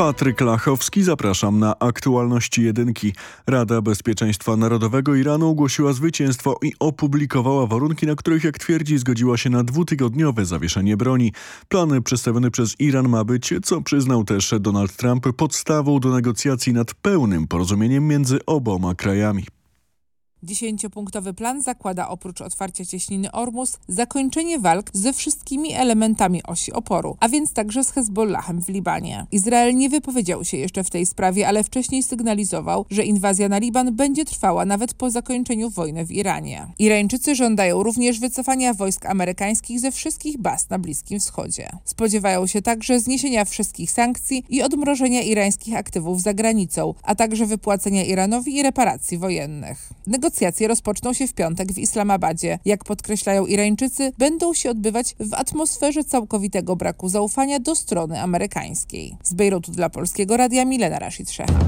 Patryk Lachowski, zapraszam na aktualności jedynki. Rada Bezpieczeństwa Narodowego Iranu ogłosiła zwycięstwo i opublikowała warunki, na których, jak twierdzi, zgodziła się na dwutygodniowe zawieszenie broni. Plan przedstawiony przez Iran ma być, co przyznał też Donald Trump, podstawą do negocjacji nad pełnym porozumieniem między oboma krajami. Dziesięciopunktowy plan zakłada oprócz otwarcia cieśniny Ormus zakończenie walk ze wszystkimi elementami osi oporu, a więc także z Hezbollahem w Libanie. Izrael nie wypowiedział się jeszcze w tej sprawie, ale wcześniej sygnalizował, że inwazja na Liban będzie trwała nawet po zakończeniu wojny w Iranie. Irańczycy żądają również wycofania wojsk amerykańskich ze wszystkich baz na Bliskim Wschodzie. Spodziewają się także zniesienia wszystkich sankcji i odmrożenia irańskich aktywów za granicą, a także wypłacenia Iranowi i reparacji wojennych. Negocjacje rozpoczną się w piątek w Islamabadzie. Jak podkreślają Irańczycy, będą się odbywać w atmosferze całkowitego braku zaufania do strony amerykańskiej. Z Bejrutu dla Polskiego Radia Milena Rashid Sheha.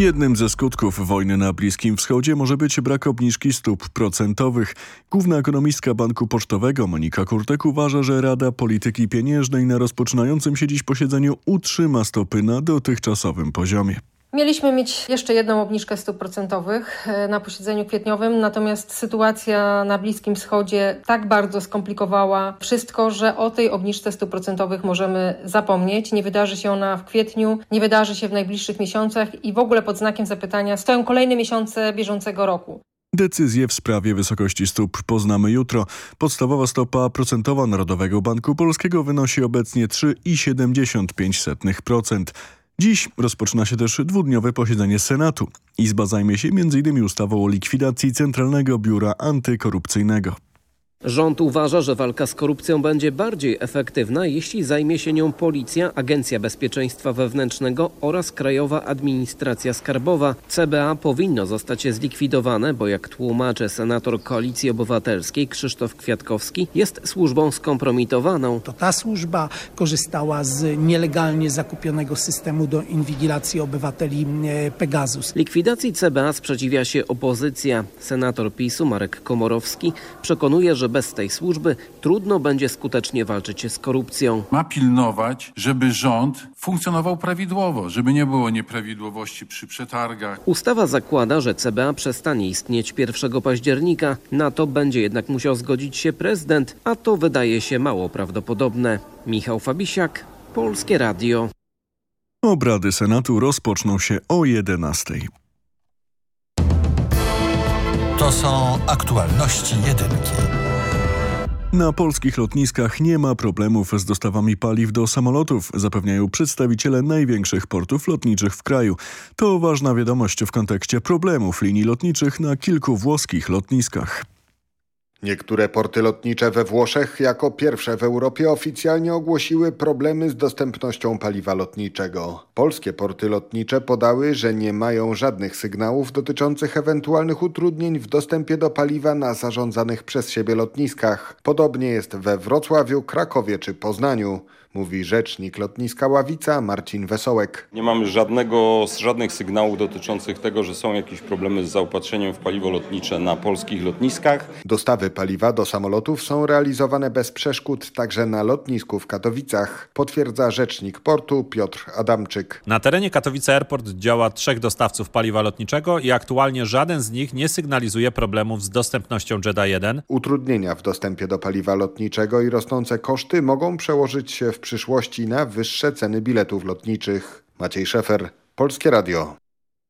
Jednym ze skutków wojny na Bliskim Wschodzie może być brak obniżki stóp procentowych. Główna ekonomistka Banku Pocztowego Monika Kurtek uważa, że Rada Polityki Pieniężnej na rozpoczynającym się dziś posiedzeniu utrzyma stopy na dotychczasowym poziomie. Mieliśmy mieć jeszcze jedną obniżkę stóp procentowych e, na posiedzeniu kwietniowym, natomiast sytuacja na Bliskim Wschodzie tak bardzo skomplikowała wszystko, że o tej obniżce stóp procentowych możemy zapomnieć. Nie wydarzy się ona w kwietniu, nie wydarzy się w najbliższych miesiącach i w ogóle pod znakiem zapytania stoją kolejne miesiące bieżącego roku. Decyzję w sprawie wysokości stóp poznamy jutro. Podstawowa stopa procentowa Narodowego Banku Polskiego wynosi obecnie 3,75%. Dziś rozpoczyna się też dwudniowe posiedzenie Senatu. Izba zajmie się m.in. ustawą o likwidacji Centralnego Biura Antykorupcyjnego. Rząd uważa, że walka z korupcją będzie bardziej efektywna, jeśli zajmie się nią Policja, Agencja Bezpieczeństwa Wewnętrznego oraz Krajowa Administracja Skarbowa. CBA powinno zostać zlikwidowane, bo jak tłumaczy senator Koalicji Obywatelskiej Krzysztof Kwiatkowski, jest służbą skompromitowaną. To ta służba korzystała z nielegalnie zakupionego systemu do inwigilacji obywateli e, Pegasus. Likwidacji CBA sprzeciwia się opozycja. Senator PiSu Marek Komorowski przekonuje, że bez tej służby trudno będzie skutecznie walczyć z korupcją. Ma pilnować, żeby rząd funkcjonował prawidłowo, żeby nie było nieprawidłowości przy przetargach. Ustawa zakłada, że CBA przestanie istnieć 1 października. Na to będzie jednak musiał zgodzić się prezydent, a to wydaje się mało prawdopodobne. Michał Fabisiak, Polskie Radio. Obrady Senatu rozpoczną się o 11. To są aktualności jedynki. Na polskich lotniskach nie ma problemów z dostawami paliw do samolotów, zapewniają przedstawiciele największych portów lotniczych w kraju. To ważna wiadomość w kontekście problemów linii lotniczych na kilku włoskich lotniskach. Niektóre porty lotnicze we Włoszech jako pierwsze w Europie oficjalnie ogłosiły problemy z dostępnością paliwa lotniczego. Polskie porty lotnicze podały, że nie mają żadnych sygnałów dotyczących ewentualnych utrudnień w dostępie do paliwa na zarządzanych przez siebie lotniskach. Podobnie jest we Wrocławiu, Krakowie czy Poznaniu mówi rzecznik lotniska Ławica Marcin Wesołek. Nie mamy żadnego, żadnych sygnałów dotyczących tego, że są jakieś problemy z zaopatrzeniem w paliwo lotnicze na polskich lotniskach. Dostawy paliwa do samolotów są realizowane bez przeszkód także na lotnisku w Katowicach, potwierdza rzecznik portu Piotr Adamczyk. Na terenie Katowice Airport działa trzech dostawców paliwa lotniczego i aktualnie żaden z nich nie sygnalizuje problemów z dostępnością Jeda 1. Utrudnienia w dostępie do paliwa lotniczego i rosnące koszty mogą przełożyć się w przyszłości na wyższe ceny biletów lotniczych. Maciej Szefer, Polskie Radio.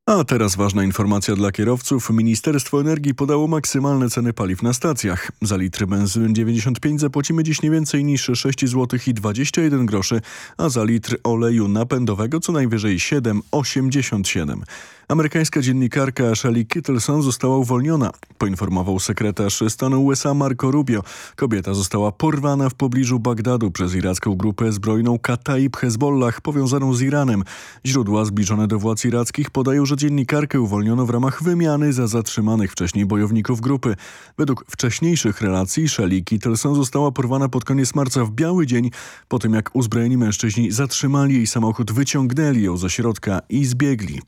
A teraz ważna informacja dla kierowców. Ministerstwo Energii podało maksymalne ceny paliw na stacjach. Za litr benzyny 95 zapłacimy dziś nie więcej niż 6 zł i 21 groszy, a za litr oleju napędowego co najwyżej 7,87. Amerykańska dziennikarka Shelley Kittleson została uwolniona, poinformował sekretarz stanu USA Marco Rubio. Kobieta została porwana w pobliżu Bagdadu przez iracką grupę zbrojną Kataib Hezbollah powiązaną z Iranem. Źródła zbliżone do władz irackich podają, że dziennikarkę uwolniono w ramach wymiany za zatrzymanych wcześniej bojowników grupy. Według wcześniejszych relacji Shelley Kittleson została porwana pod koniec marca w biały dzień, po tym jak uzbrojeni mężczyźni zatrzymali jej samochód, wyciągnęli ją ze środka i zbiegli.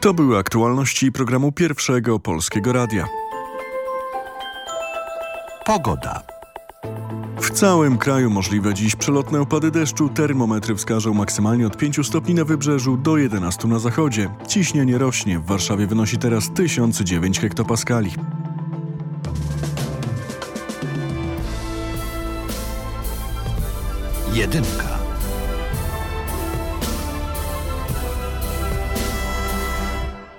To były aktualności programu Pierwszego Polskiego Radia. Pogoda. W całym kraju możliwe dziś przelotne opady deszczu. Termometry wskażą maksymalnie od 5 stopni na wybrzeżu do 11 na zachodzie. Ciśnienie rośnie. W Warszawie wynosi teraz 1009 hektopaskali. Jedynka.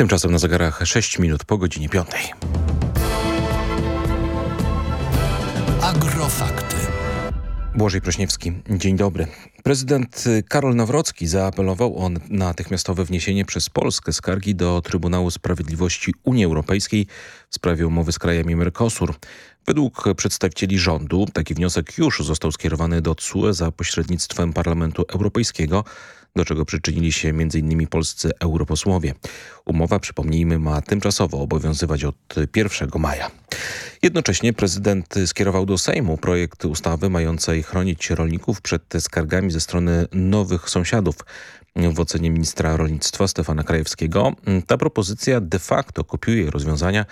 Tymczasem na zegarach 6 minut po godzinie 5. Agrofakty. Błażej Prośniewski, dzień dobry. Prezydent Karol Nawrocki zaapelował o natychmiastowe wniesienie przez Polskę skargi do Trybunału Sprawiedliwości Unii Europejskiej w sprawie umowy z krajami Mercosur. Według przedstawicieli rządu taki wniosek już został skierowany do TSUE za pośrednictwem Parlamentu Europejskiego, do czego przyczynili się m.in. polscy europosłowie. Umowa, przypomnijmy, ma tymczasowo obowiązywać od 1 maja. Jednocześnie prezydent skierował do Sejmu projekt ustawy mającej chronić rolników przed skargami ze strony nowych sąsiadów. W ocenie ministra rolnictwa Stefana Krajewskiego ta propozycja de facto kopiuje rozwiązania,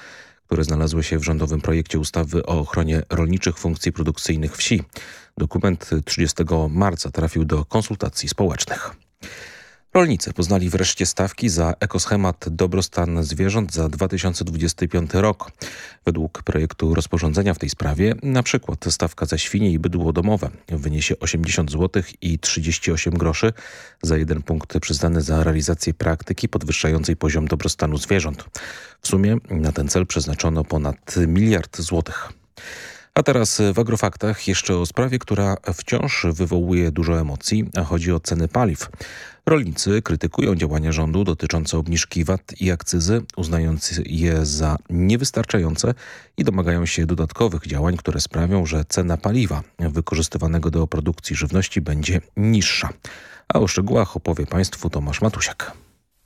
które znalazły się w rządowym projekcie ustawy o ochronie rolniczych funkcji produkcyjnych wsi. Dokument 30 marca trafił do konsultacji społecznych. Rolnicy poznali wreszcie stawki za ekoschemat dobrostan zwierząt za 2025 rok. Według projektu rozporządzenia w tej sprawie na przykład stawka za świnie i bydło domowe wyniesie 80 zł i 38 groszy za jeden punkt przyznany za realizację praktyki podwyższającej poziom dobrostanu zwierząt. W sumie na ten cel przeznaczono ponad miliard złotych. A teraz w Agrofaktach jeszcze o sprawie, która wciąż wywołuje dużo emocji, a chodzi o ceny paliw. Rolnicy krytykują działania rządu dotyczące obniżki VAT i akcyzy, uznając je za niewystarczające i domagają się dodatkowych działań, które sprawią, że cena paliwa wykorzystywanego do produkcji żywności będzie niższa. A o szczegółach opowie Państwu Tomasz Matusiak.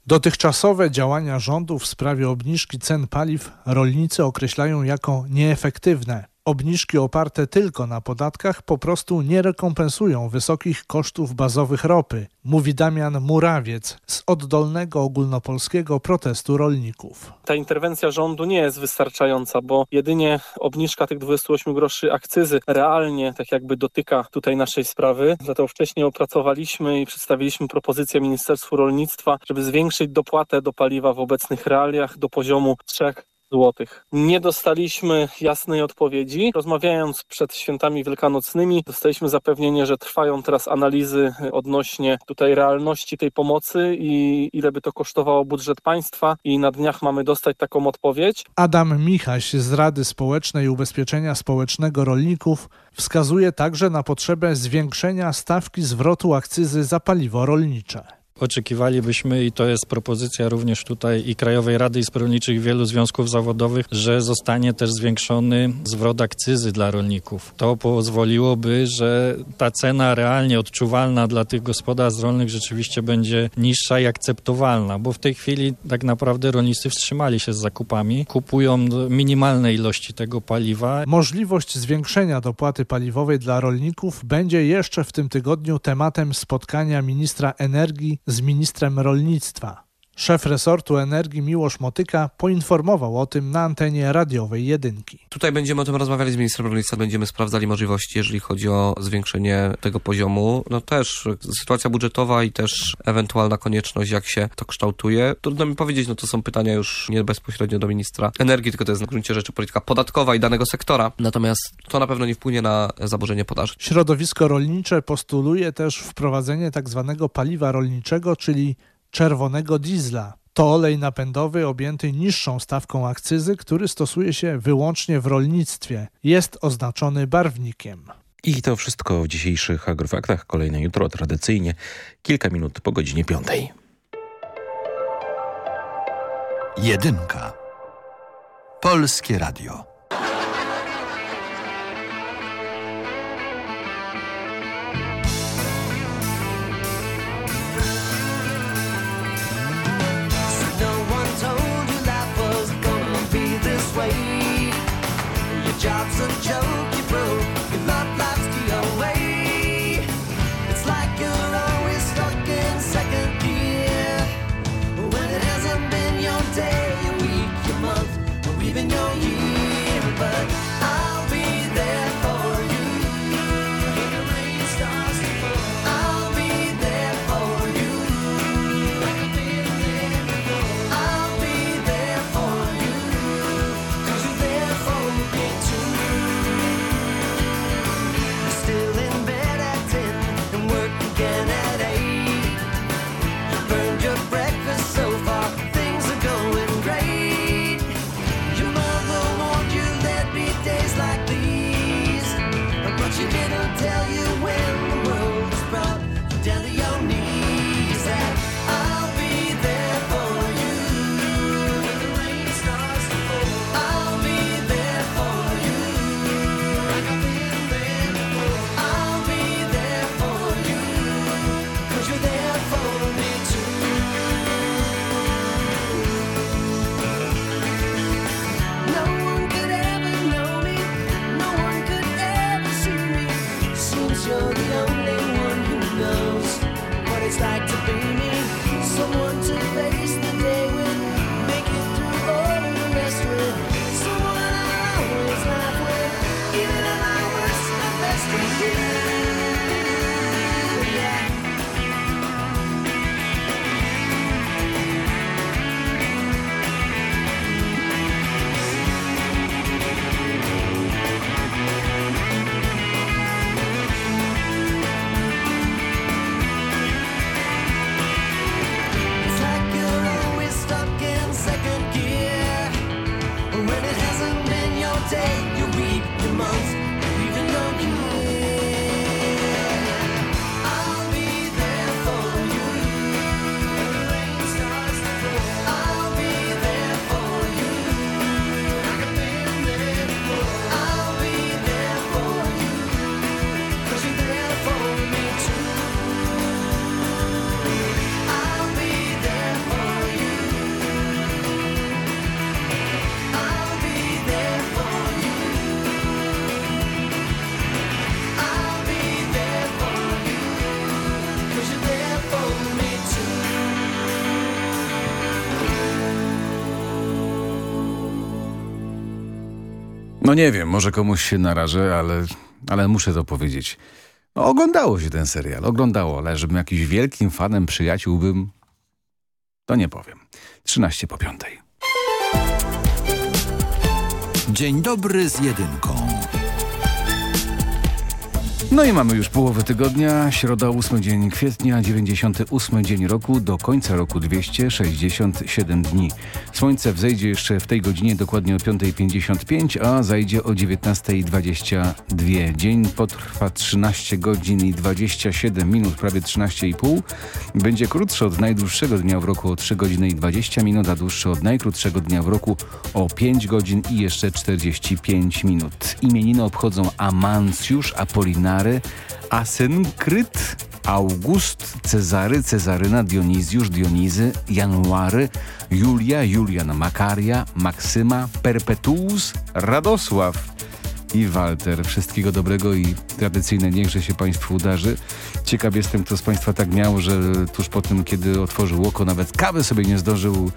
Dotychczasowe działania rządu w sprawie obniżki cen paliw rolnicy określają jako nieefektywne. Obniżki oparte tylko na podatkach po prostu nie rekompensują wysokich kosztów bazowych ropy, mówi Damian Murawiec z oddolnego ogólnopolskiego protestu rolników. Ta interwencja rządu nie jest wystarczająca, bo jedynie obniżka tych 28 groszy akcyzy realnie tak jakby dotyka tutaj naszej sprawy. Dlatego wcześniej opracowaliśmy i przedstawiliśmy propozycję Ministerstwu Rolnictwa, żeby zwiększyć dopłatę do paliwa w obecnych realiach do poziomu 3 Nie dostaliśmy jasnej odpowiedzi. Rozmawiając przed świętami wielkanocnymi, dostaliśmy zapewnienie, że trwają teraz analizy odnośnie tutaj realności tej pomocy i ile by to kosztowało budżet państwa i na dniach mamy dostać taką odpowiedź. Adam Michaś z Rady Społecznej Ubezpieczenia Społecznego Rolników wskazuje także na potrzebę zwiększenia stawki zwrotu akcyzy za paliwo rolnicze. Oczekiwalibyśmy, i to jest propozycja również tutaj i Krajowej Rady Izb Rolniczych, wielu związków zawodowych, że zostanie też zwiększony zwrot akcyzy dla rolników. To pozwoliłoby, że ta cena realnie odczuwalna dla tych gospodarstw rolnych rzeczywiście będzie niższa i akceptowalna, bo w tej chwili tak naprawdę rolnicy wstrzymali się z zakupami, kupują minimalne ilości tego paliwa. Możliwość zwiększenia dopłaty paliwowej dla rolników będzie jeszcze w tym tygodniu tematem spotkania ministra energii z ministrem rolnictwa. Szef resortu energii Miłosz Motyka poinformował o tym na antenie radiowej jedynki. Tutaj będziemy o tym rozmawiali z ministrem rolnictwa, będziemy sprawdzali możliwości, jeżeli chodzi o zwiększenie tego poziomu. No też sytuacja budżetowa i też ewentualna konieczność, jak się to kształtuje. Trudno mi powiedzieć, no to są pytania już nie bezpośrednio do ministra energii, tylko to jest na gruncie rzeczy polityka podatkowa i danego sektora. Natomiast to na pewno nie wpłynie na zaburzenie podaży. Środowisko rolnicze postuluje też wprowadzenie tak zwanego paliwa rolniczego, czyli czerwonego diesla. To olej napędowy objęty niższą stawką akcyzy, który stosuje się wyłącznie w rolnictwie. Jest oznaczony barwnikiem. I to wszystko w dzisiejszych agrofaktach. Kolejne jutro tradycyjnie kilka minut po godzinie piątej. Jedynka. Polskie Radio. Job's a No nie wiem, może komuś się narażę, ale, ale muszę to powiedzieć. No, oglądało się ten serial, oglądało, ale żebym jakimś wielkim fanem przyjaciół bym, to nie powiem. 13 po piątej. Dzień dobry z jedynką. No i mamy już połowę tygodnia, środa 8 dzień kwietnia, 98 dzień roku, do końca roku 267 dni. Słońce wzejdzie jeszcze w tej godzinie dokładnie o 5.55, a zajdzie o 19.22. Dzień potrwa 13 godzin i 27 minut, prawie 13,5. Będzie krótszy od najdłuższego dnia w roku o 3 godziny i 20 minut, a dłuższy od najkrótszego dnia w roku o 5 godzin i jeszcze 45 minut. Imieniny obchodzą Amancjusz, Apolinary, Asynkryt, August, Cezary, Cezaryna, Dionizjusz, Dionizy, January, Julia, Julian, Makaria, Maksyma, Perpetuus, Radosław. I Walter. Wszystkiego dobrego i tradycyjne niechże się Państwu udarzy. Ciekaw jestem, kto z Państwa tak miał, że tuż po tym, kiedy otworzył oko, nawet kawy sobie nie zdążył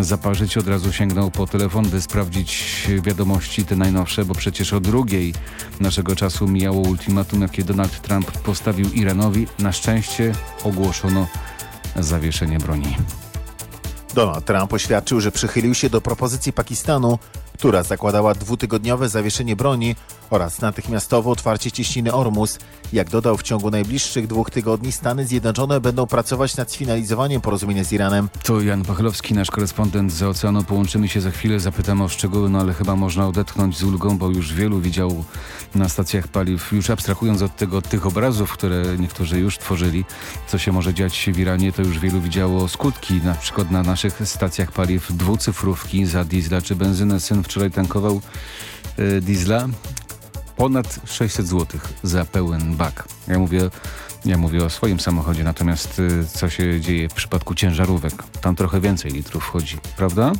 zaparzyć, od razu sięgnął po telefon, by sprawdzić wiadomości te najnowsze, bo przecież o drugiej naszego czasu mijało ultimatum, jakie Donald Trump postawił Iranowi. Na szczęście ogłoszono zawieszenie broni. Donald Trump oświadczył, że przychylił się do propozycji Pakistanu, która zakładała dwutygodniowe zawieszenie broni oraz natychmiastowe otwarcie cieśniny Ormus. Jak dodał, w ciągu najbliższych dwóch tygodni Stany Zjednoczone będą pracować nad sfinalizowaniem porozumienia z Iranem. To Jan Pachlowski, nasz korespondent z oceanu. Połączymy się za chwilę, zapytamy o szczegóły, no ale chyba można odetchnąć z ulgą, bo już wielu widział na stacjach paliw, już abstrahując od tego, tych obrazów, które niektórzy już tworzyli, co się może dziać w Iranie, to już wielu widziało skutki, na przykład na naszych stacjach paliw dwucyfrówki za diesla czy benzynę. Syn wczoraj tankował y, diesla ponad 600 zł za pełen bak. Ja mówię, ja mówię o swoim samochodzie, natomiast y, co się dzieje w przypadku ciężarówek? Tam trochę więcej litrów wchodzi, prawda?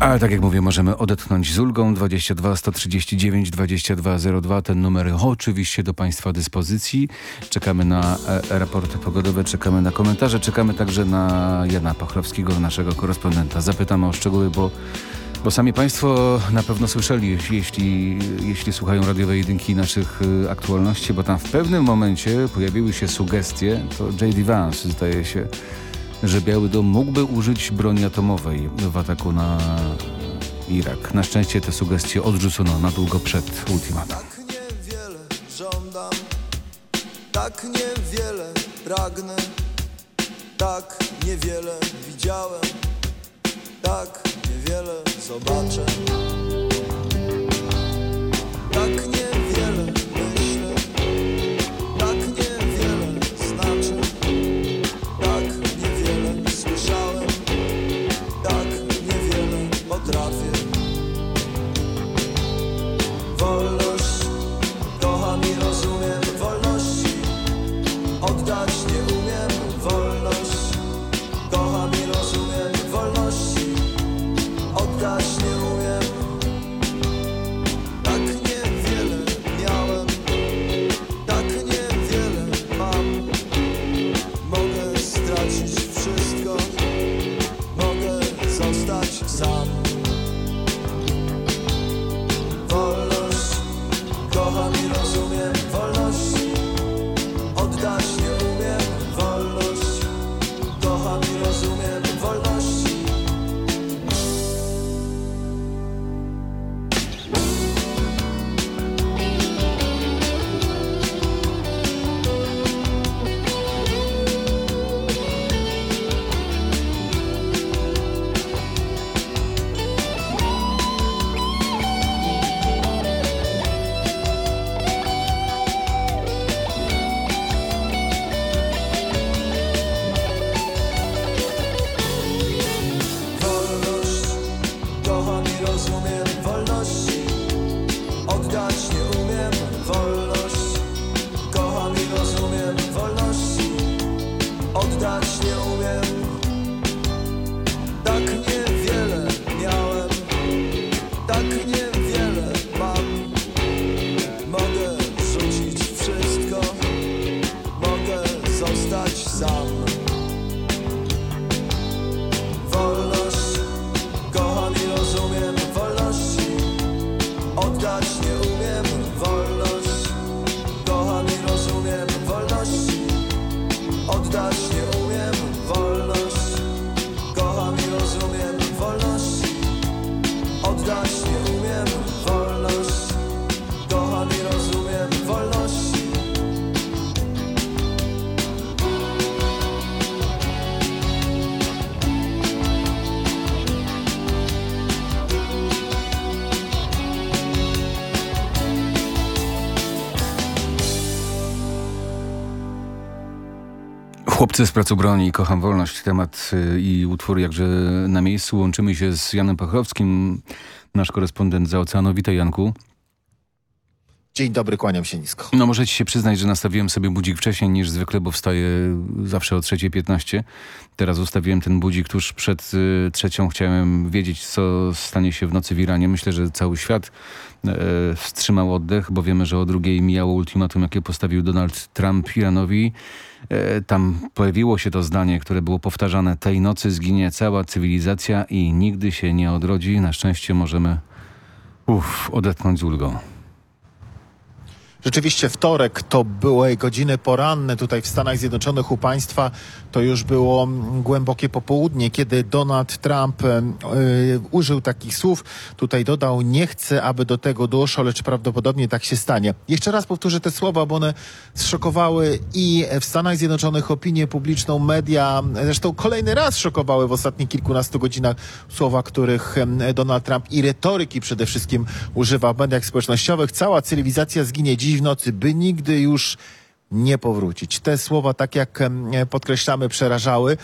Ale tak jak mówię, możemy odetchnąć z ulgą 22 139 2202. Ten numer oczywiście do Państwa dyspozycji. Czekamy na e, raporty pogodowe, czekamy na komentarze, czekamy także na Jana Pachlowskiego, naszego korespondenta. Zapytamy o szczegóły, bo bo sami Państwo na pewno słyszeli, jeśli, jeśli słuchają radiowej jedynki naszych y, aktualności, bo tam w pewnym momencie pojawiły się sugestie, to J.D. Vance zdaje się, że Biały Dom mógłby użyć broni atomowej w ataku na Irak. Na szczęście te sugestie odrzucono na długo przed ultimatum. niewiele żądam, tak niewiele pragnę, tak niewiele widziałem, tak niewiele zobaczę. Tak niewiele Wolność Chłopcy z pracu broni, kocham wolność, temat y, i utwór jakże na miejscu. Łączymy się z Janem Pachlowskim, nasz korespondent za oceanu. Witaj Janku. Dzień dobry, kłaniam się nisko. No możecie się przyznać, że nastawiłem sobie budzik wcześniej niż zwykle, bo wstaję zawsze o 3.15. Teraz ustawiłem ten budzik tuż przed y, trzecią. Chciałem wiedzieć, co stanie się w nocy w Iranie. Myślę, że cały świat e, wstrzymał oddech, bo wiemy, że o drugiej mijało ultimatum, jakie postawił Donald Trump Iranowi. E, tam pojawiło się to zdanie, które było powtarzane. Tej nocy zginie cała cywilizacja i nigdy się nie odrodzi. Na szczęście możemy uff, odetchnąć z ulgą. Rzeczywiście wtorek to były godziny poranne tutaj w Stanach Zjednoczonych u państwa. To już było mm, głębokie popołudnie, kiedy Donald Trump e, użył takich słów. Tutaj dodał, nie chcę, aby do tego doszło, lecz prawdopodobnie tak się stanie. Jeszcze raz powtórzę te słowa, bo one zszokowały i w Stanach Zjednoczonych opinię publiczną, media. Zresztą kolejny raz szokowały w ostatnich kilkunastu godzinach słowa, których Donald Trump i retoryki przede wszystkim używa w mediach społecznościowych. Cała cywilizacja zginie dziś w nocy, by nigdy już nie powrócić. Te słowa, tak jak em, podkreślamy, przerażały.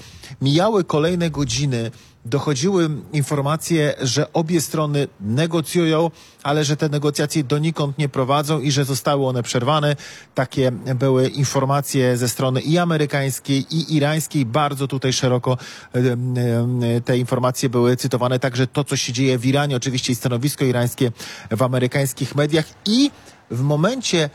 Mijały kolejne godziny, dochodziły informacje, że obie strony negocjują, ale że te negocjacje donikąd nie prowadzą i że zostały one przerwane. Takie były informacje ze strony i amerykańskiej, i irańskiej. Bardzo tutaj szeroko em, te informacje były cytowane. Także to, co się dzieje w Iranie, oczywiście i stanowisko irańskie w amerykańskich mediach i w momencie,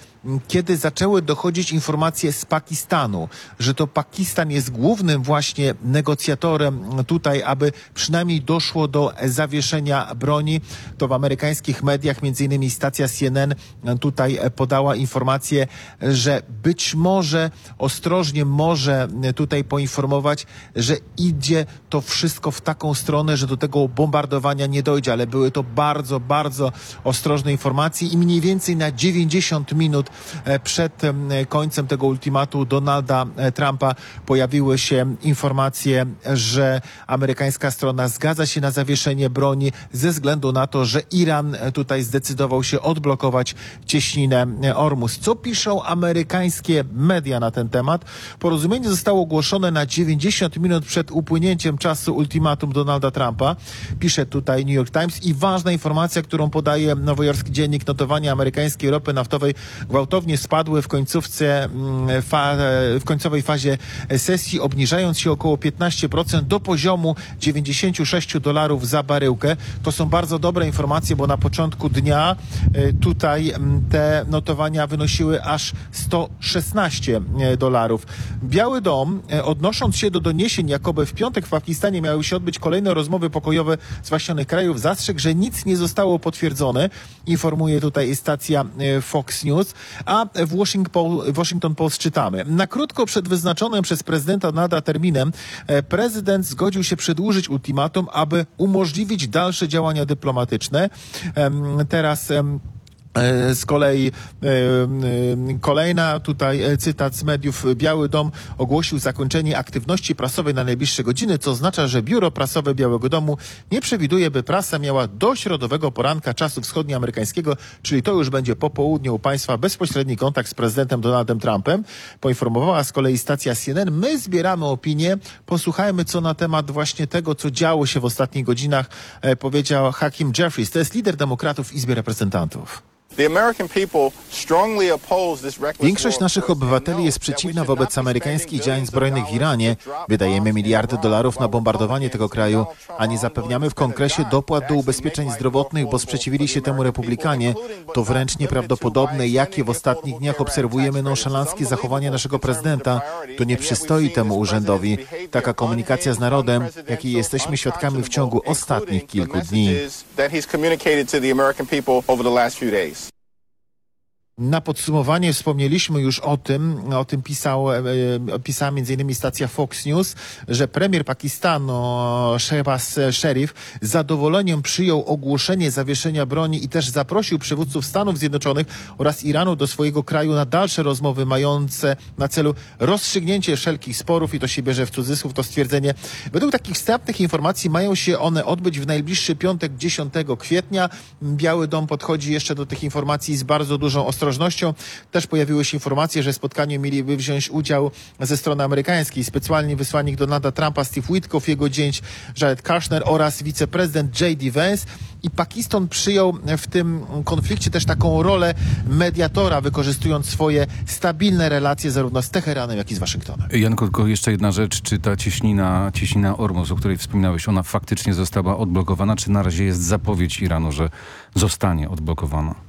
kiedy zaczęły dochodzić informacje z Pakistanu, że to Pakistan jest głównym właśnie negocjatorem tutaj, aby przynajmniej doszło do zawieszenia broni, to w amerykańskich mediach, między innymi stacja CNN tutaj podała informację, że być może ostrożnie może tutaj poinformować, że idzie to wszystko w taką stronę, że do tego bombardowania nie dojdzie, ale były to bardzo, bardzo ostrożne informacje i mniej więcej na 90 minut e, przed em, końcem tego ultimatu Donalda e, Trumpa pojawiły się informacje, że amerykańska strona zgadza się na zawieszenie broni ze względu na to, że Iran e, tutaj zdecydował się odblokować cieśninę e, Ormus. Co piszą amerykańskie media na ten temat? Porozumienie zostało ogłoszone na 90 minut przed upłynięciem czasu ultimatum Donalda Trumpa. Pisze tutaj New York Times i ważna informacja, którą podaje nowojorski dziennik notowania amerykańskiej ropy naftowej gwałtownie spadły w końcówce, mm, w końcowej fazie sesji, obniżając się około 15% do poziomu 96 dolarów za baryłkę. To są bardzo dobre informacje, bo na początku dnia e, tutaj te notowania wynosiły aż 116 e, dolarów. Biały Dom, e, odnosząc się do doniesień, jakoby w piątek w Pakistanie miały się odbyć kolejne rozmowy pokojowe zwaśnionych krajów, zastrzegł, że nic nie zostało potwierdzone, informuje tutaj stacja Fox News, a w Washington, Post czytamy. Na krótko przed wyznaczonym przez prezydenta Nada terminem e, prezydent zgodził się przedłużyć ultimatum, aby umożliwić dalsze działania dyplomatyczne. Teraz E, Z kolei e, e, kolejna tutaj e, cytat z mediów. Biały Dom ogłosił zakończenie aktywności prasowej na najbliższe godziny, co oznacza, że biuro prasowe Białego Domu nie przewiduje, by prasa miała do środowego poranka czasu wschodnioamerykańskiego, czyli to już będzie po południu u państwa bezpośredni kontakt z prezydentem Donaldem Trumpem. Poinformowała z kolei stacja CNN. My zbieramy opinie, posłuchajmy co na temat właśnie tego, co działo się w ostatnich godzinach, e, powiedział Hakim Jeffries. To jest lider demokratów w Izbie Reprezentantów. Większość naszych obywateli jest przeciwna wobec amerykańskich działań zbrojnych w Iranie. Wydajemy miliardy dolarów na bombardowanie tego kraju, a nie zapewniamy w Kongresie dopłat do ubezpieczeń zdrowotnych, bo sprzeciwili się temu republikanie. To wręcz nieprawdopodobne, jakie w ostatnich dniach obserwujemy nonszalanckie zachowanie naszego prezydenta. To nie przystoi temu urzędowi. Taka komunikacja z narodem, jakiej jesteśmy świadkami w ciągu ostatnich kilku dni. Na podsumowanie wspomnieliśmy już o tym, o tym pisał, e, e, pisała między innymi stacja Fox News, że premier Pakistanu Shehbaz Sharif z zadowoleniem przyjął ogłoszenie zawieszenia broni i też zaprosił przywódców Stanów Zjednoczonych oraz Iranu do swojego kraju na dalsze rozmowy mające na celu rozstrzygnięcie wszelkich sporów i to się bierze w cudzysłów to stwierdzenie. Według takich wstępnych informacji mają się one odbyć w najbliższy piątek 10 kwietnia. Biały Dom podchodzi jeszcze do tych informacji z bardzo dużą ostrożnością ostrożnością. Też pojawiły się informacje, że w spotkaniu mieliby wziąć udział ze strony amerykańskiej specjalnie wysłannik Donalda Trumpa Steve Witkoff, jego dzień Jared Kushner oraz wiceprezydent J.D. Vance. I Pakistan przyjął w tym konflikcie też taką rolę mediatora, wykorzystując swoje stabilne relacje zarówno z Teheranem, jak i z Waszyngtonem. Janko, tylko jeszcze jedna rzecz. Czy ta cieśnina, cieśnina Ormus, o której wspominałeś, ona faktycznie została odblokowana, czy na razie jest zapowiedź Iranu, że zostanie odblokowana?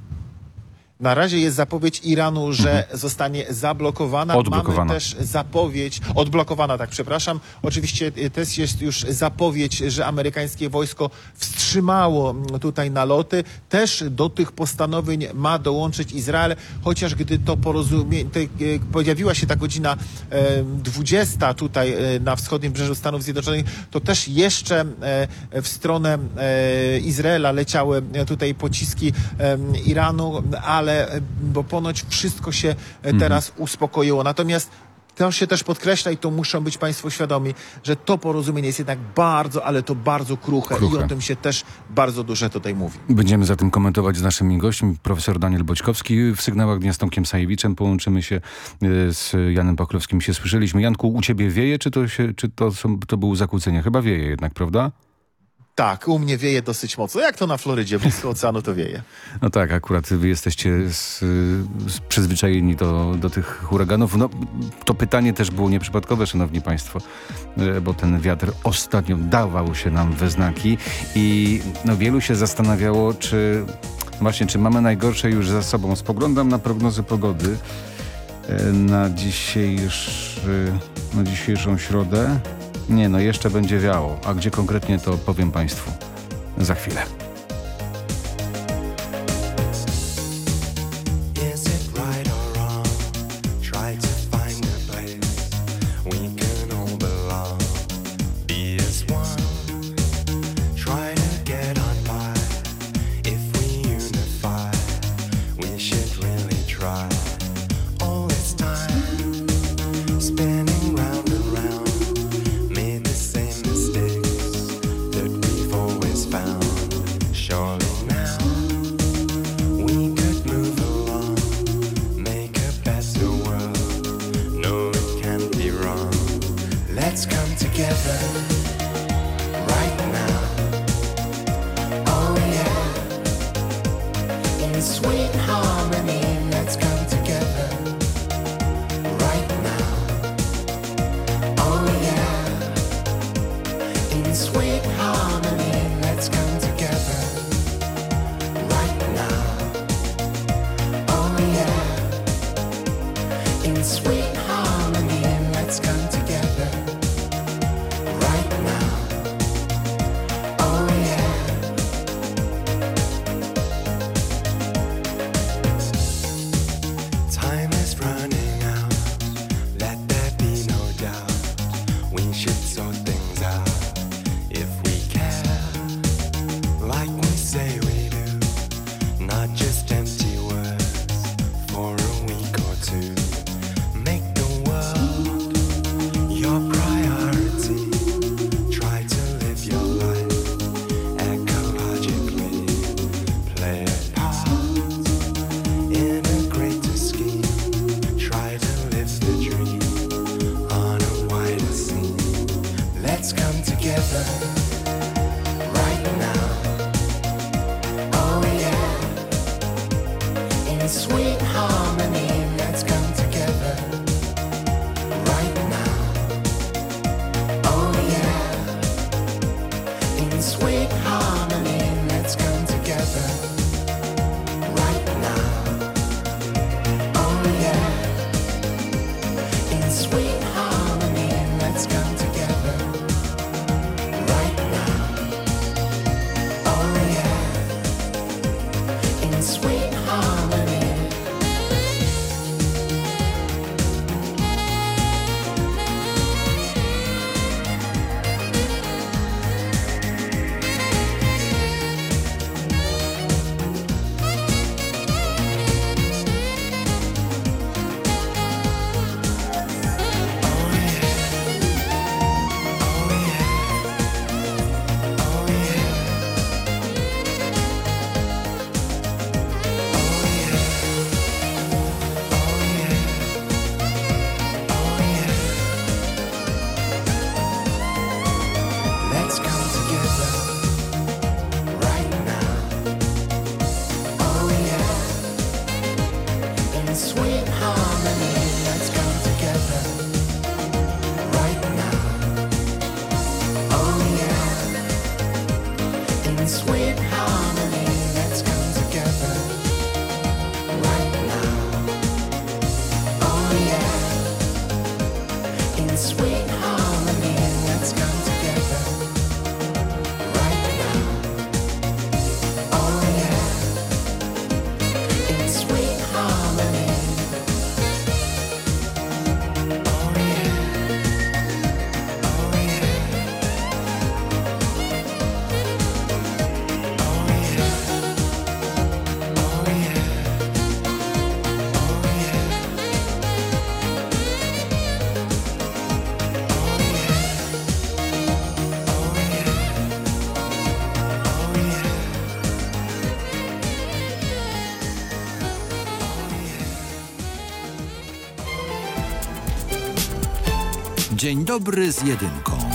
Na razie jest zapowiedź Iranu, że zostanie zablokowana. Odblokowana. Mamy też zapowiedź, odblokowana, tak, przepraszam. Oczywiście y, też jest już zapowiedź, że amerykańskie wojsko wstrzymało tutaj naloty. Też do tych postanowień ma dołączyć Izrael, chociaż gdy to porozumienie, y, pojawiła się ta godzina e, 20 tutaj e, na wschodnim brzeżu Stanów Zjednoczonych, to też jeszcze e, w stronę e, Izraela leciały e, tutaj pociski Iranu, ale e, bo ponoć wszystko się e, teraz uspokoiło. Natomiast to się też podkreśla i to muszą być Państwo świadomi, że to porozumienie jest jednak bardzo, ale to bardzo kruche, Kruche. i o tym się też bardzo dużo tutaj mówi. Będziemy zatem komentować z naszymi gośćmi. Profesor Daniel Boćkowski w sygnałach dnia z Tomkiem Sajewiczem. Połączymy się e, z Janem Pachlowskim. Się słyszeliśmy. Janku, u ciebie wieje, czy to, się, czy to, są, to były zakłócenia? Chyba wieje jednak, prawda? Tak, u mnie wieje dosyć mocno. Jak to na Florydzie, blisko oceanu to wieje. No tak, akurat wy jesteście z, z przyzwyczajeni do, do tych huraganów. No, to pytanie też było nieprzypadkowe, szanowni państwo, e, bo ten wiatr ostatnio dawał się nam we znaki i no, wielu się zastanawiało, czy właśnie, czy mamy najgorsze już za sobą. Spoglądam na prognozy pogody e, na, dzisiejszy, na dzisiejszą środę. Nie, no jeszcze będzie wiało. A gdzie konkretnie to powiem państwu za chwilę. Dzień dobry z jedynką.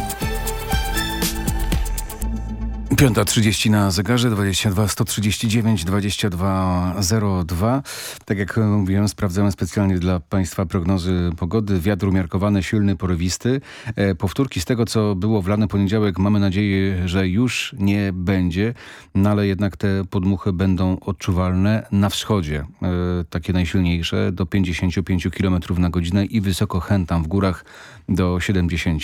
5.30 na zegarze, 22 139 2202. Tak jak mówiłem, sprawdzamy specjalnie dla Państwa prognozy pogody. Wiatr umiarkowany, silny, porywisty. E, powtórki z tego, co było w lany poniedziałek, mamy nadzieję, że już nie będzie, no ale jednak te podmuchy będą odczuwalne na wschodzie. E, takie najsilniejsze, do 55 km na godzinę i wysoko chętam w górach do 70.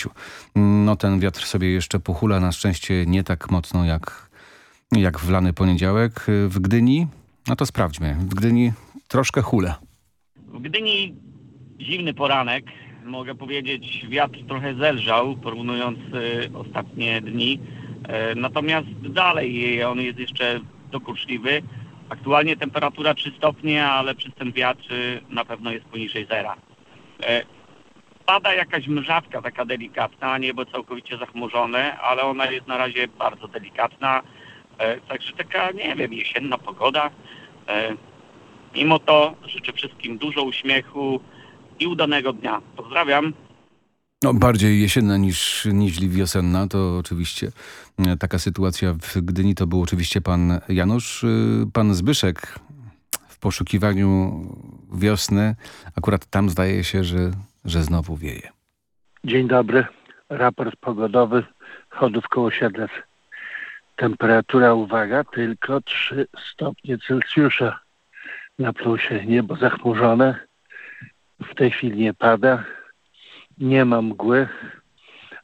No ten wiatr sobie jeszcze pochula, na szczęście nie tak mocno jak, jak w lany poniedziałek. W Gdyni, no to sprawdźmy, w Gdyni troszkę hula. W Gdyni zimny poranek. Mogę powiedzieć, wiatr trochę zelżał, porównując y, ostatnie dni. E, natomiast dalej on jest jeszcze dokuczliwy. Aktualnie temperatura 3 stopnie, ale przez ten wiatr y, na pewno jest poniżej zera. E, pada jakaś mrzawka taka delikatna, niebo całkowicie zachmurzone, ale ona jest na razie bardzo delikatna. E, także taka, nie wiem, jesienna pogoda. E, mimo to życzę wszystkim dużo uśmiechu i udanego dnia. Pozdrawiam. No, bardziej jesienna niż, niż wiosenna, to oczywiście e, taka sytuacja w Gdyni to był oczywiście pan Janusz. Y, Pan Zbyszek w poszukiwaniu wiosny, akurat tam zdaje się, że, że znowu wieje. Dzień dobry. Raport pogodowy chodów koło Siedlec. Temperatura, uwaga, tylko 3 stopnie Celsjusza na plusie. Niebo zachmurzone. W tej chwili nie pada. Nie ma mgły,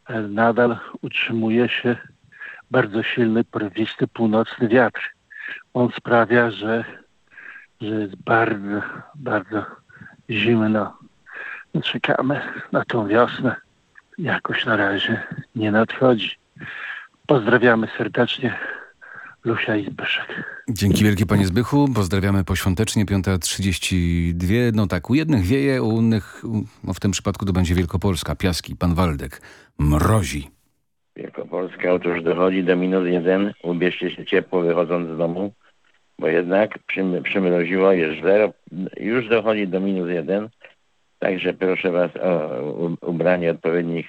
ale nadal utrzymuje się bardzo silny, porwisty północny wiatr. On sprawia, że, że jest bardzo, bardzo zimno. Czekamy na tą wiosnę. Jakoś na razie nie nadchodzi. Pozdrawiamy serdecznie. Lusia i Zbyszek. Dzięki wielkie panie Zbychu, pozdrawiamy poświątecznie, 5.32. No tak, u jednych wieje, u innych, no w tym przypadku to będzie Wielkopolska, Piaski, pan Waldek, mrozi. Wielkopolska otóż dochodzi do minus jeden. Ubierzcie się ciepło wychodząc z domu, bo jednak przym, przymroziło, jest zero, już dochodzi do minus jeden. Także proszę Was o ubranie odpowiednich,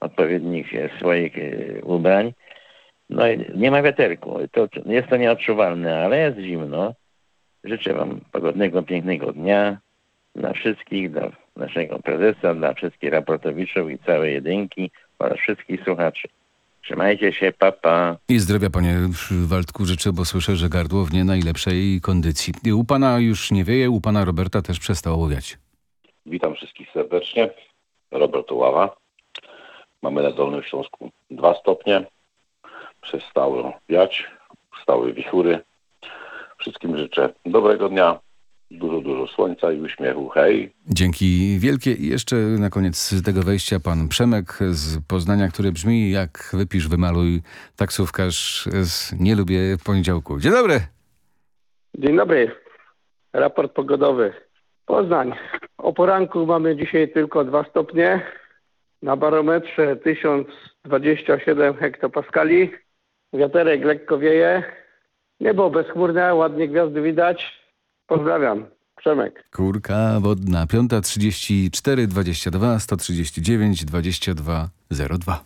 odpowiednich e, swoich e, ubrań. No i nie ma wiaterku. To, jest to nieodczuwalne, ale jest zimno. Życzę Wam pogodnego, pięknego dnia dla wszystkich, dla naszego prezesa, dla wszystkich raportowiczów i całej jedynki oraz wszystkich słuchaczy. Trzymajcie się, papa. Pa. I zdrowia panie Waldku życzę, bo słyszę, że gardło w nie najlepszej kondycji. U pana już nie wieje, u pana Roberta też przestało wiać. Witam wszystkich serdecznie. Robert Ława. Mamy na Dolnym Śląsku 2 stopnie. Przestało wiać, stały wichury. Wszystkim życzę dobrego dnia, dużo, dużo słońca i uśmiechu. Hej! Dzięki wielkie. I jeszcze na koniec z tego wejścia pan Przemek z Poznania, który brzmi jak wypisz, wymaluj taksówkarz z Nie lubię poniedziałku. Dzień dobry. Dzień dobry. Raport pogodowy. Poznań. O poranku mamy dzisiaj tylko 2 stopnie. Na barometrze 1027 hektopaskali. Wiaterek lekko wieje. Niebo bezchmurne, ładnie gwiazdy widać. Pozdrawiam. Przemek. Kurka wodna. 5.34, 22, 139, 22, 02.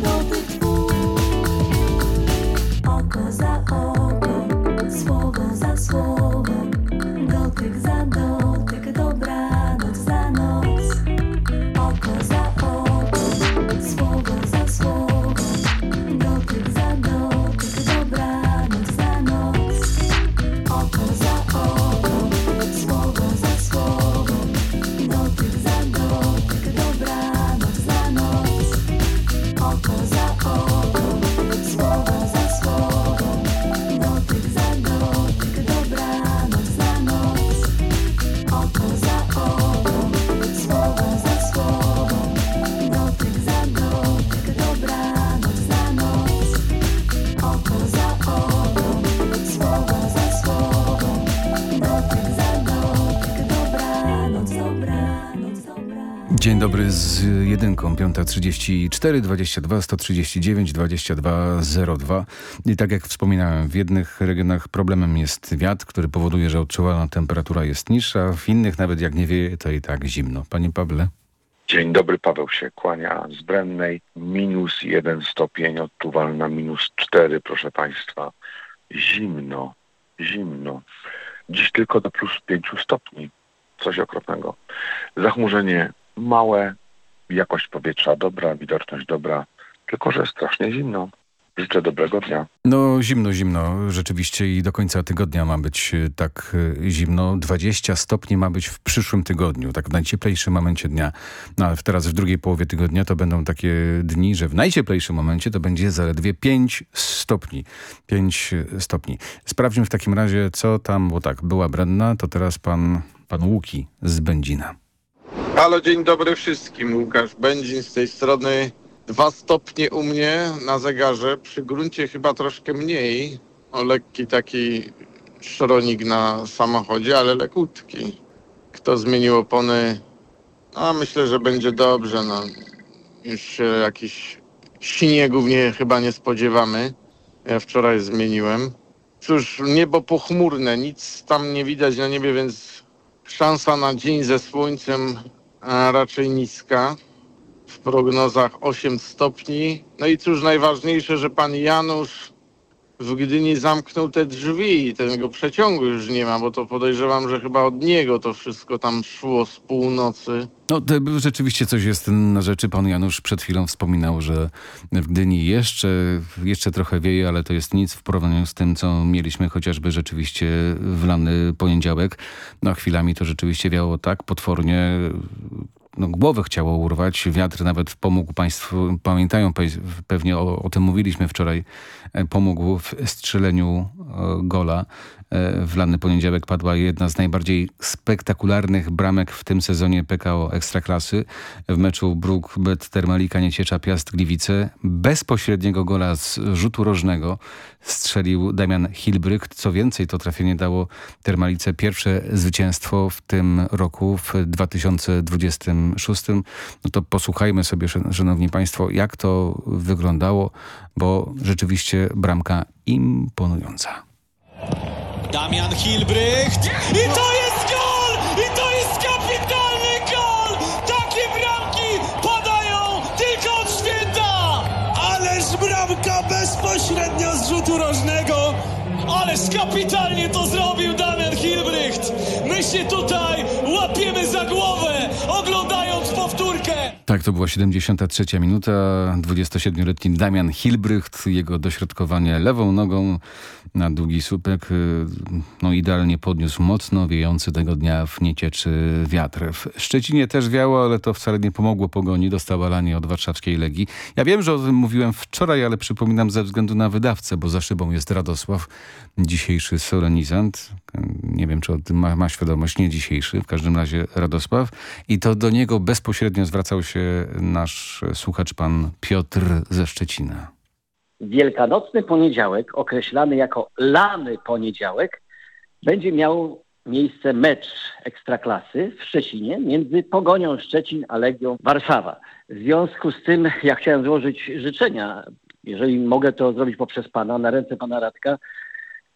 dotyk za jedynką, 5.34, 22, 139, 2202. I tak jak wspominałem, w jednych regionach problemem jest wiatr, który powoduje, że odczuwalna temperatura jest niższa, w innych nawet jak nie wieje, to i tak zimno. Panie Pawle? Dzień dobry, Paweł się kłania z Brennej. Minus jeden stopień, odczuwalna minus cztery, proszę Państwa. Zimno, zimno. Dziś tylko do plus pięciu stopni. Coś okropnego. Zachmurzenie małe, jakość powietrza dobra, widoczność dobra, tylko że strasznie zimno. Życzę dobrego dnia. No zimno, zimno. Rzeczywiście i do końca tygodnia ma być e, tak e, zimno. 20 stopni ma być w przyszłym tygodniu, tak w najcieplejszym momencie dnia. No ale teraz w drugiej połowie tygodnia to będą takie dni, że w najcieplejszym momencie to będzie zaledwie 5 stopni. 5 stopni. Sprawdźmy w takim razie, co tam, bo tak, była Brenna, to teraz pan, pan Łuki z Będzina. Halo, dzień dobry wszystkim. Łukasz Będzin z tej strony. Dwa stopnie u mnie na zegarze. Przy gruncie chyba troszkę mniej. O lekki taki szronik na samochodzie, ale lekutki. Kto zmienił opony? A myślę, że będzie dobrze. No. Już się jakichś śniegów nie, chyba nie spodziewamy. Ja wczoraj zmieniłem. Cóż, niebo pochmurne, nic tam nie widać na niebie, więc szansa na dzień ze słońcem a raczej niska. W prognozach 8 stopni. No i cóż, najważniejsze, że pan Janusz w Gdyni zamknął te drzwi i tego przeciągu już nie ma, bo to podejrzewam, że chyba od niego to wszystko tam szło z północy. No rzeczywiście coś jest na rzeczy. Pan Janusz przed chwilą wspominał, że w Gdyni jeszcze, jeszcze trochę wieje, ale to jest nic w porównaniu z tym, co mieliśmy chociażby rzeczywiście w lany poniedziałek. No chwilami to rzeczywiście wiało tak potwornie, no, głowę chciało urwać. Wiatr nawet pomógł Państwu, pamiętają pe- pewnie o, o tym mówiliśmy wczoraj, e, pomógł w strzeleniu e, gola. E, W lany poniedziałek padła jedna z najbardziej spektakularnych bramek w tym sezonie PKO Ekstraklasy. W meczu Bruk Bet Termalika Nieciecza Piast Gliwice bezpośredniego gola z rzutu rożnego strzelił Damian Hilbrycht. Co więcej, to trafienie dało Termalice pierwsze zwycięstwo w tym roku, w 2026. No to posłuchajmy sobie, szan- szanowni państwo, jak to wyglądało, bo rzeczywiście bramka imponująca. Damian Hilbrycht i to jest gol! I to jest kapitalny gol! Takie bramki padają tylko od święta! Ależ bramka bezpośrednio z rzutu rożnego! Ależ kapitalnie to zrobił Damian Hilbrycht! My się tutaj łapiemy za głowę, oglądając powtórkę! Tak, to była 73 minuta. 27-letni Damian Hilbrycht, jego dośrodkowanie lewą nogą na długi słupek, y, no idealnie podniósł mocno wiejący tego dnia w niecieczy wiatr. W Szczecinie też wiało, ale to wcale nie pomogło pogoni. Dostała lanie od warszawskiej Legii. Ja wiem, że o tym mówiłem wczoraj, ale przypominam ze względu na wydawcę, bo za szybą jest Radosław, dzisiejszy solenizant. Nie wiem, czy o tym ma, ma świadomość, nie dzisiejszy, w każdym razie Radosław. I to do niego bezpośrednio zwracał się nasz słuchacz, pan Piotr ze Szczecina. Wielkanocny poniedziałek, określany jako lany poniedziałek, będzie miał miejsce mecz ekstraklasy w Szczecinie między Pogonią Szczecin a Legią Warszawa. W związku z tym ja chciałem złożyć życzenia, jeżeli mogę to zrobić poprzez pana, na ręce pana Radka,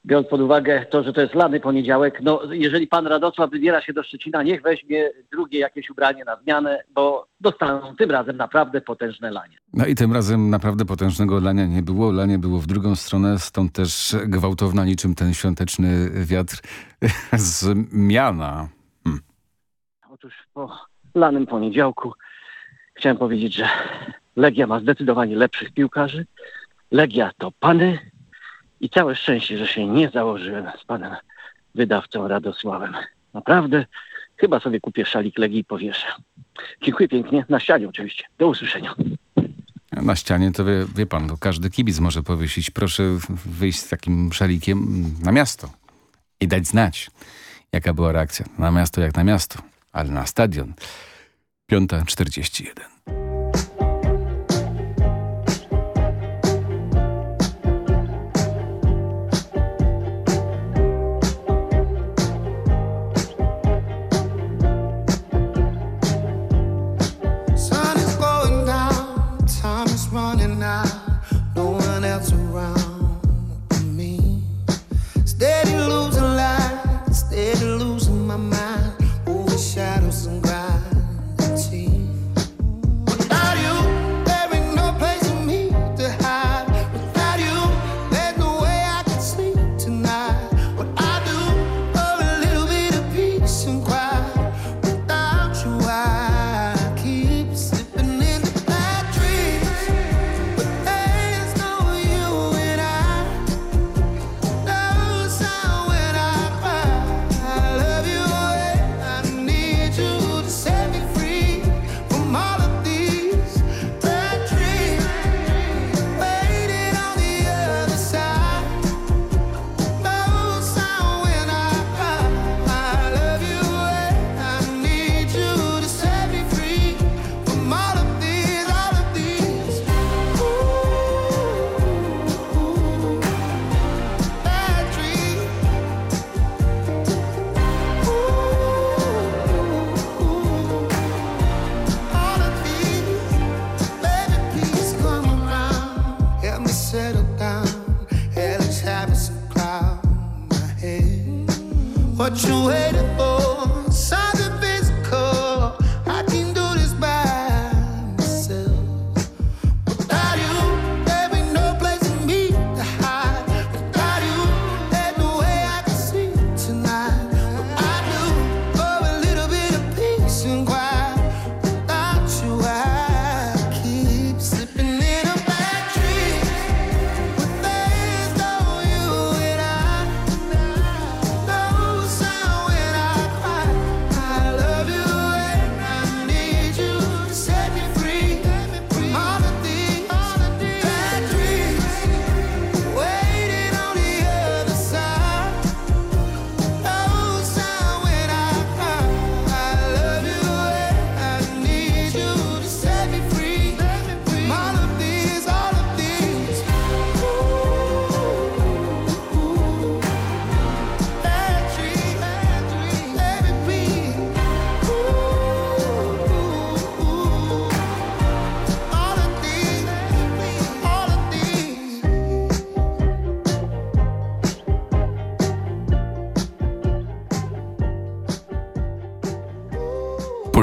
biorąc pod uwagę to, że to jest lany poniedziałek, no jeżeli pan Radosław wybiera się do Szczecina, niech weźmie drugie jakieś ubranie na zmianę, bo dostaną tym razem naprawdę potężne lanie. No i tym razem naprawdę potężnego lania nie było. Lanie było w drugą stronę, stąd też gwałtowna niczym ten świąteczny wiatr zmiana. Otóż po lanym poniedziałku chciałem powiedzieć, że Legia ma zdecydowanie lepszych piłkarzy. Legia to pany i całe szczęście, że się nie założyłem z panem wydawcą Radosławem. Naprawdę chyba sobie kupię szalik Legii i powieszę. Dziękuję pięknie. Na ścianie oczywiście. Do usłyszenia. Na ścianie to wie, wie pan, to każdy kibic może powiesić. Proszę wyjść z takim szalikiem na miasto i dać znać, jaka była reakcja. Na miasto jak na miasto, ale na stadion. 5.41.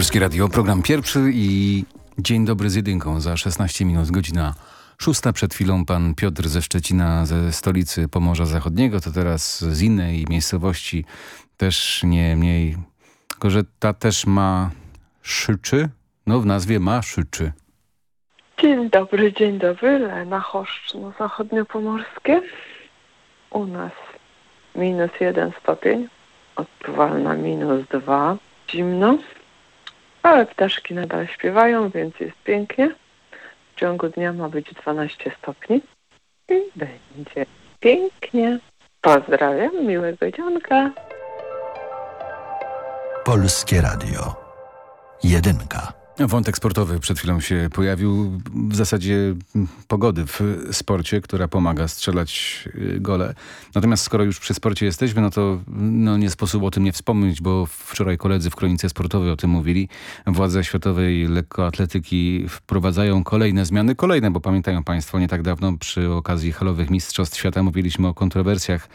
Polskie Radio, program pierwszy i dzień dobry z jedynką za 16 minut, godzina szósta. Przed chwilą pan Piotr ze Szczecina, ze stolicy Pomorza Zachodniego, to teraz z innej miejscowości, też nie mniej, tylko że ta też ma szyczy no w nazwie ma szyczy. Dzień dobry, dzień dobry. Lena Choszczno Zachodniopomorskie. U nas minus jeden stopień, odczuwalna minus dwa, zimno, ale ptaszki nadal śpiewają, więc jest pięknie. W ciągu dnia ma być 12 stopni i będzie pięknie. Pozdrawiam, miłego dzionka. Polskie Radio. Jedynka. Wątek sportowy przed chwilą się pojawił. W zasadzie mm, pogody w sporcie, która pomaga strzelać y, gole. Natomiast skoro już przy sporcie jesteśmy, no to no, nie sposób o tym nie wspomnieć, bo wczoraj koledzy w Kronice Sportowej o tym mówili. Władze światowej lekkoatletyki wprowadzają kolejne zmiany. Kolejne, bo pamiętają Państwo, nie tak dawno przy okazji halowych Mistrzostw Świata mówiliśmy o kontrowersjach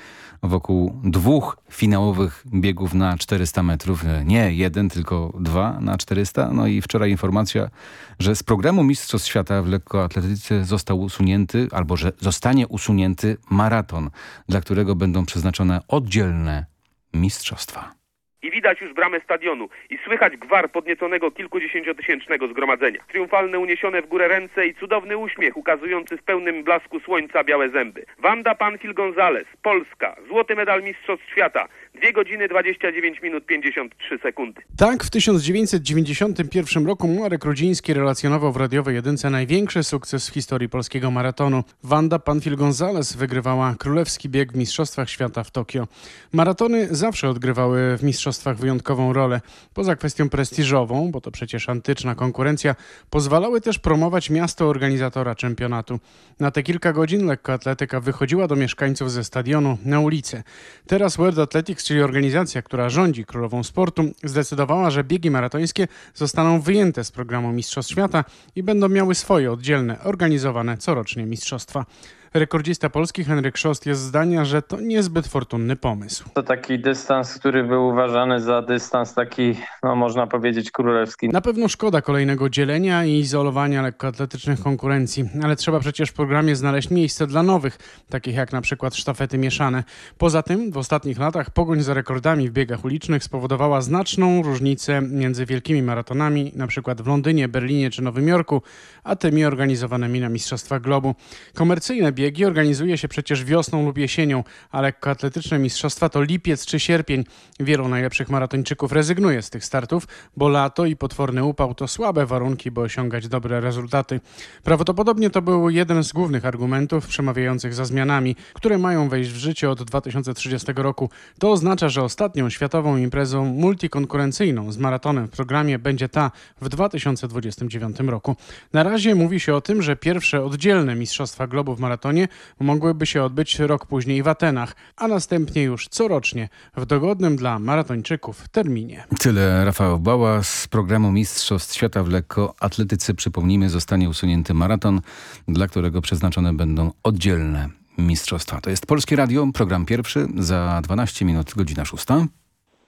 wokół dwóch finałowych biegów na 400 metrów. Nie jeden, tylko dwa na 400. No i wczoraj informacja, że z programu Mistrzostw Świata w lekkoatletyce został usunięty, albo że zostanie usunięty maraton, dla którego będą przeznaczone oddzielne mistrzostwa. I widać już bramę stadionu i słychać gwar podnieconego kilkudziesięciotysięcznego zgromadzenia. Triumfalne uniesione w górę ręce i cudowny uśmiech ukazujący w pełnym blasku słońca białe zęby. Wanda Panfil Gonzalez, Polska, złoty medal Mistrzostw Świata, 2 godziny 29 minut 53 sekundy. Tak, w 1991 roku Marek Rudziński relacjonował w radiowej jedynce największy sukces w historii polskiego maratonu. Wanda Panfil-Gonzalez wygrywała królewski bieg w Mistrzostwach Świata w Tokio. Maratony zawsze odgrywały w mistrzostwach wyjątkową rolę. Poza kwestią prestiżową, bo to przecież antyczna konkurencja, pozwalały też promować miasto organizatora czempionatu. Na te kilka godzin lekkoatletyka wychodziła do mieszkańców ze stadionu na ulicę. Teraz World Athletics, czyli organizacja, która rządzi królową sportu, zdecydowała, że biegi maratońskie zostaną wyjęte z programu Mistrzostw Świata i będą miały swoje oddzielne, organizowane corocznie mistrzostwa. Rekordzista polski Henryk Szost jest zdania, że to niezbyt fortunny pomysł. To taki dystans, który był uważany za dystans taki, no można powiedzieć, królewski. Na pewno szkoda kolejnego dzielenia i izolowania lekkoatletycznych konkurencji, ale trzeba przecież w programie znaleźć miejsce dla nowych, takich jak na przykład sztafety mieszane. Poza tym w ostatnich latach pogoń za rekordami w biegach ulicznych spowodowała znaczną różnicę między wielkimi maratonami, na przykład w Londynie, Berlinie czy Nowym Jorku, a tymi organizowanymi na Mistrzostwach Globu. Komercyjne biegi organizuje się przecież wiosną lub jesienią, a lekkoatletyczne mistrzostwa to lipiec czy sierpień. Wielu najlepszych maratończyków rezygnuje z tych startów, bo lato i potworny upał to słabe warunki, by osiągać dobre rezultaty. Prawdopodobnie to był jeden z głównych argumentów przemawiających za zmianami, które mają wejść w życie od 2030 roku. To oznacza, że ostatnią światową imprezą multikonkurencyjną z maratonem w programie będzie ta w 2029 roku. Na razie mówi się o tym, że pierwsze oddzielne Mistrzostwa Globu w maratonie mogłyby się odbyć rok później w Atenach, a następnie już corocznie w dogodnym dla maratończyków terminie. Tyle Rafał Bała z programu Mistrzostw Świata w lekkoatletyce. Przypomnijmy, zostanie usunięty maraton, dla którego przeznaczone będą oddzielne mistrzostwa. To jest Polskie Radio, program pierwszy, za 12 minut, godzina 6.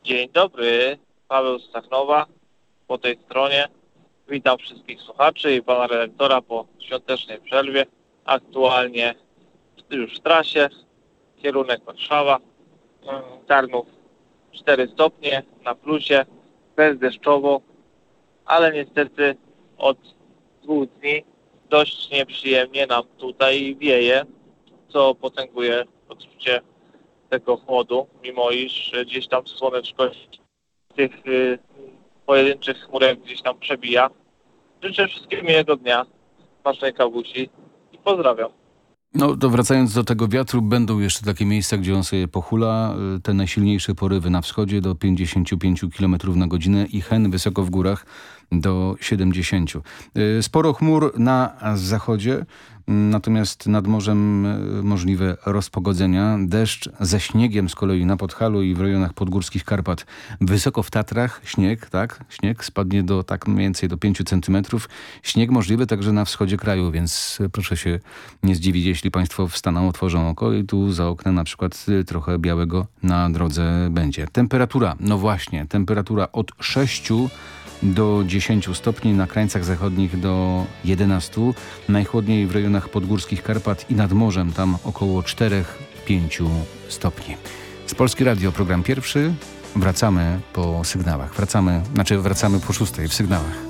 Dzień dobry, Paweł Stachnowa po tej stronie. Witam wszystkich słuchaczy i pana redaktora po świątecznej przerwie. Aktualnie już w trasie, kierunek Warszawa, Tarnów 4 stopnie na plusie, bezdeszczowo, ale niestety od dwóch dni dość nieprzyjemnie nam tutaj wieje, co potęguje odczucie tego chłodu, mimo iż gdzieś tam słoneczkość tych y, pojedynczych chmurek gdzieś tam przebija. Życzę wszystkim miłego dnia, waszej kawusi pozdrawiam. No to wracając do tego wiatru, będą jeszcze takie miejsca, gdzie on sobie pochula. Te najsilniejsze porywy na wschodzie do 55 km na godzinę i hen wysoko w górach do 70. Y, Sporo chmur na zachodzie, mm, natomiast nad morzem y, możliwe rozpogodzenia. Deszcz ze śniegiem z kolei na Podhalu i w rejonach podgórskich Karpat. Wysoko w Tatrach śnieg, tak? Śnieg spadnie do tak mniej więcej do 5 centymetrów. Śnieg możliwy także na wschodzie kraju, więc proszę się nie zdziwić, jeśli Państwo wstaną, otworzą oko i tu za oknem na przykład y, trochę białego na drodze będzie. Temperatura, no właśnie, temperatura od 6 do 10 stopni, na krańcach zachodnich do 11, najchłodniej w rejonach podgórskich Karpat i nad morzem, tam około 4-5 stopni. Z Polski Radio, program pierwszy, wracamy po sygnałach, wracamy, znaczy wracamy po szóstej w sygnałach.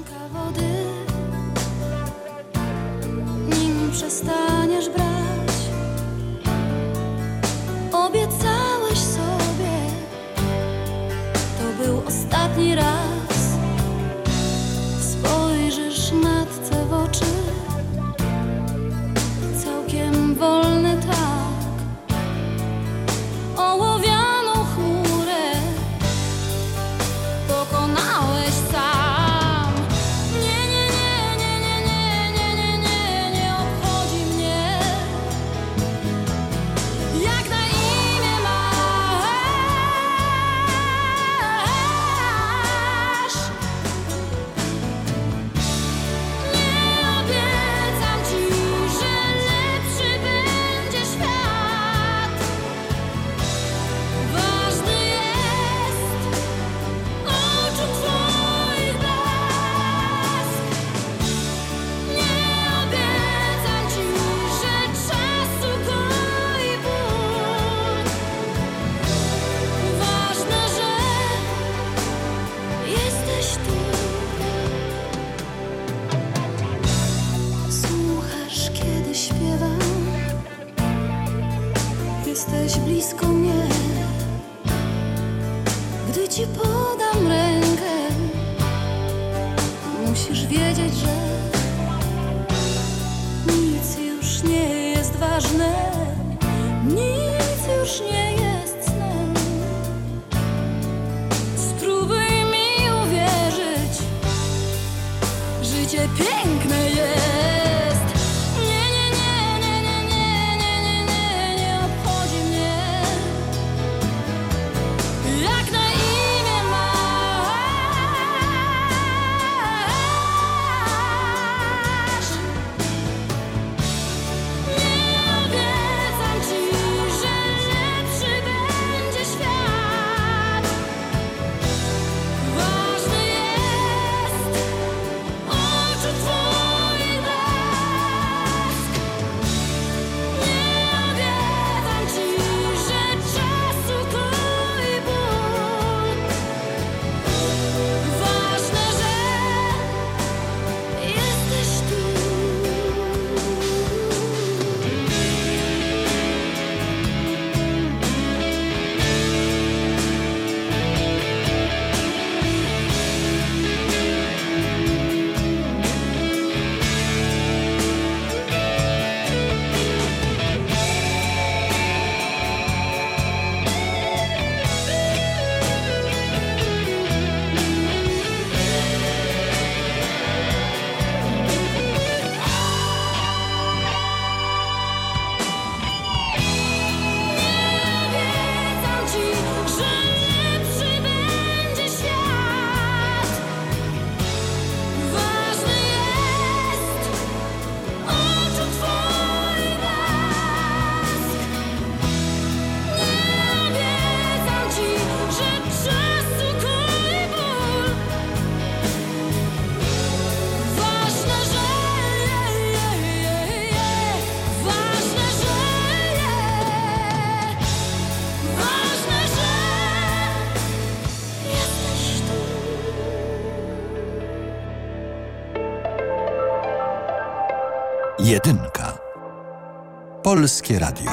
Polskie Radio.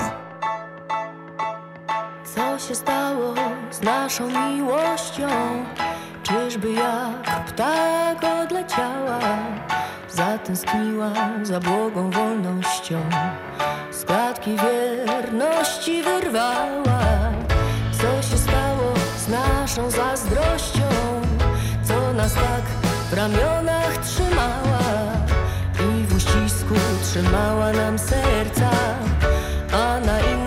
Co się stało z naszą miłością? Czyżby jak ptak odleciała? Zatęskniłam za błogą wolnością. Z klatki wierności wyrwała. Co się stało z naszą zazdrością? Co nas tak w ramionach trzymała? utrzymała nam serca, a na innych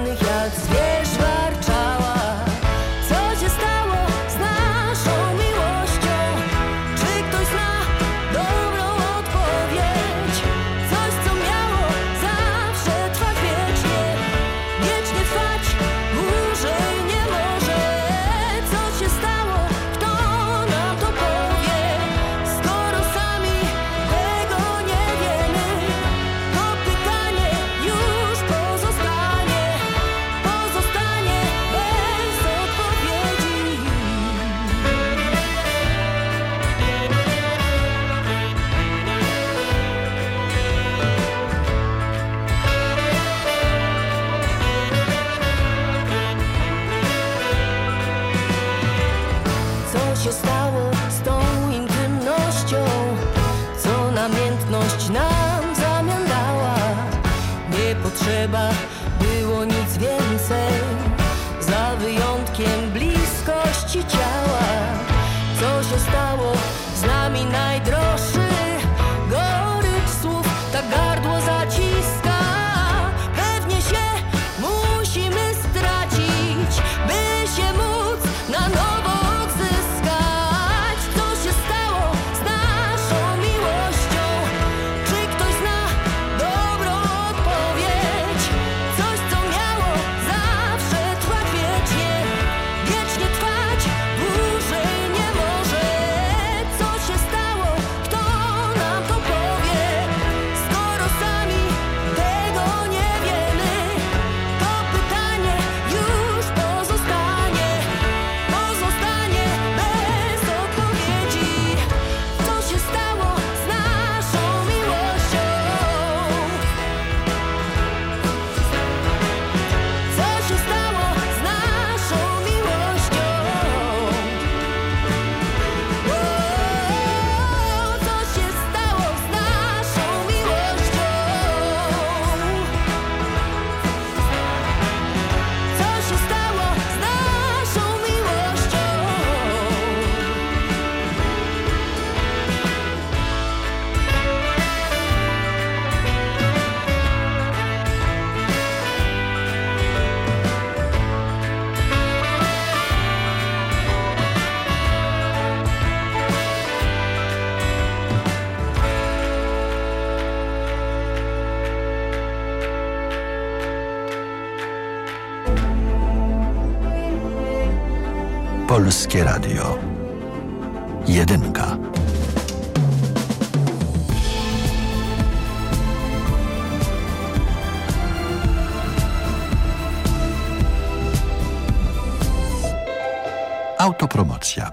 Radio. Jedynka. Autopromocja.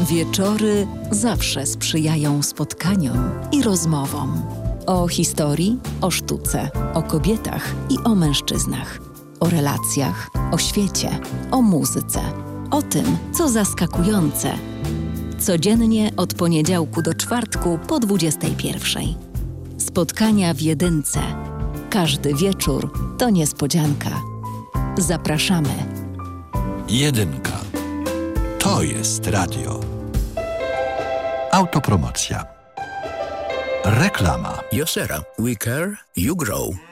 Wieczory zawsze sprzyjają spotkaniom i rozmowom. O historii, o sztuce, o kobietach i o mężczyznach. O relacjach, o świecie, o muzyce. O tym, co zaskakujące. Codziennie od poniedziałku do czwartku po 21. Spotkania w jedynce. Każdy wieczór to niespodzianka. Zapraszamy. Jedynka. To jest radio. Autopromocja. Reklama. Josera. We care, you grow.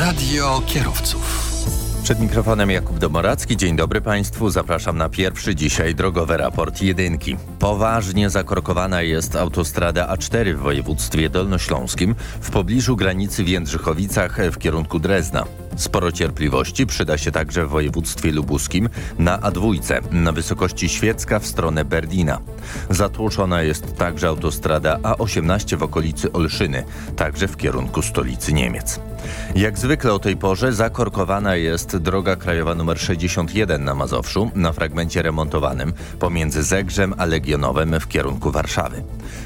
Radio kierowców. Przed mikrofonem Jakub Domoracki. Dzień dobry Państwu. Zapraszam na pierwszy dzisiaj drogowy raport jedynki. Poważnie zakorkowana jest autostrada A4 w województwie dolnośląskim w pobliżu granicy w Jędrzychowicach w kierunku Drezna. Sporo cierpliwości przyda się także w województwie lubuskim na A2 na wysokości Świecka w stronę Berdina. Zatłoczona jest także autostrada A18 w okolicy Olszyny, także w kierunku stolicy Niemiec. Jak zwykle o tej porze zakorkowana jest droga krajowa nr 61 na Mazowszu na fragmencie remontowanym pomiędzy Zegrzem a Legionowem w kierunku Warszawy.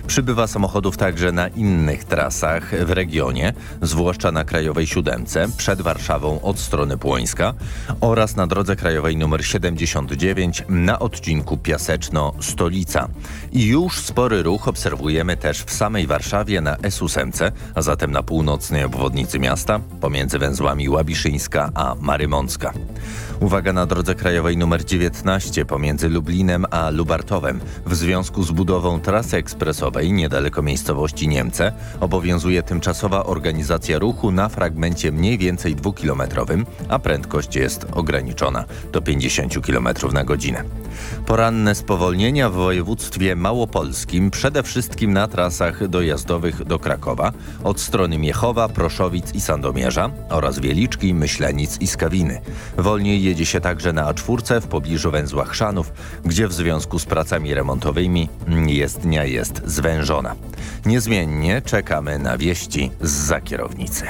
Przybywa samochodów także na innych trasach w regionie, zwłaszcza na krajowej siódemce przed Warszawą od strony Płońska oraz na drodze krajowej nr 79 na odcinku Piaseczno-Stolica. I już spory ruch obserwujemy też w samej Warszawie na S8, a zatem na północnej obwodnicy miasta pomiędzy węzłami Łabiszyńska a Marymącka. Uwaga na drodze krajowej nr 19 pomiędzy Lublinem a Lubartowem. W związku z budową trasy ekspresowej niedaleko miejscowości Niemce obowiązuje tymczasowa organizacja ruchu na fragmencie mniej więcej dwukilometrowym, a prędkość jest ograniczona do 50 km na godzinę. Poranne spowolnienia w województwie małopolskim, przede wszystkim na trasach dojazdowych do Krakowa, od strony Miechowa, Proszowic i Sandomierza oraz Wieliczki, Myślenic i Skawiny. Wolniej jedzie się także na A4 w pobliżu węzła Chrzanów, gdzie w związku z pracami remontowymi jezdnia jest zwężona. Niezmiennie czekamy na wieści z za kierownicy.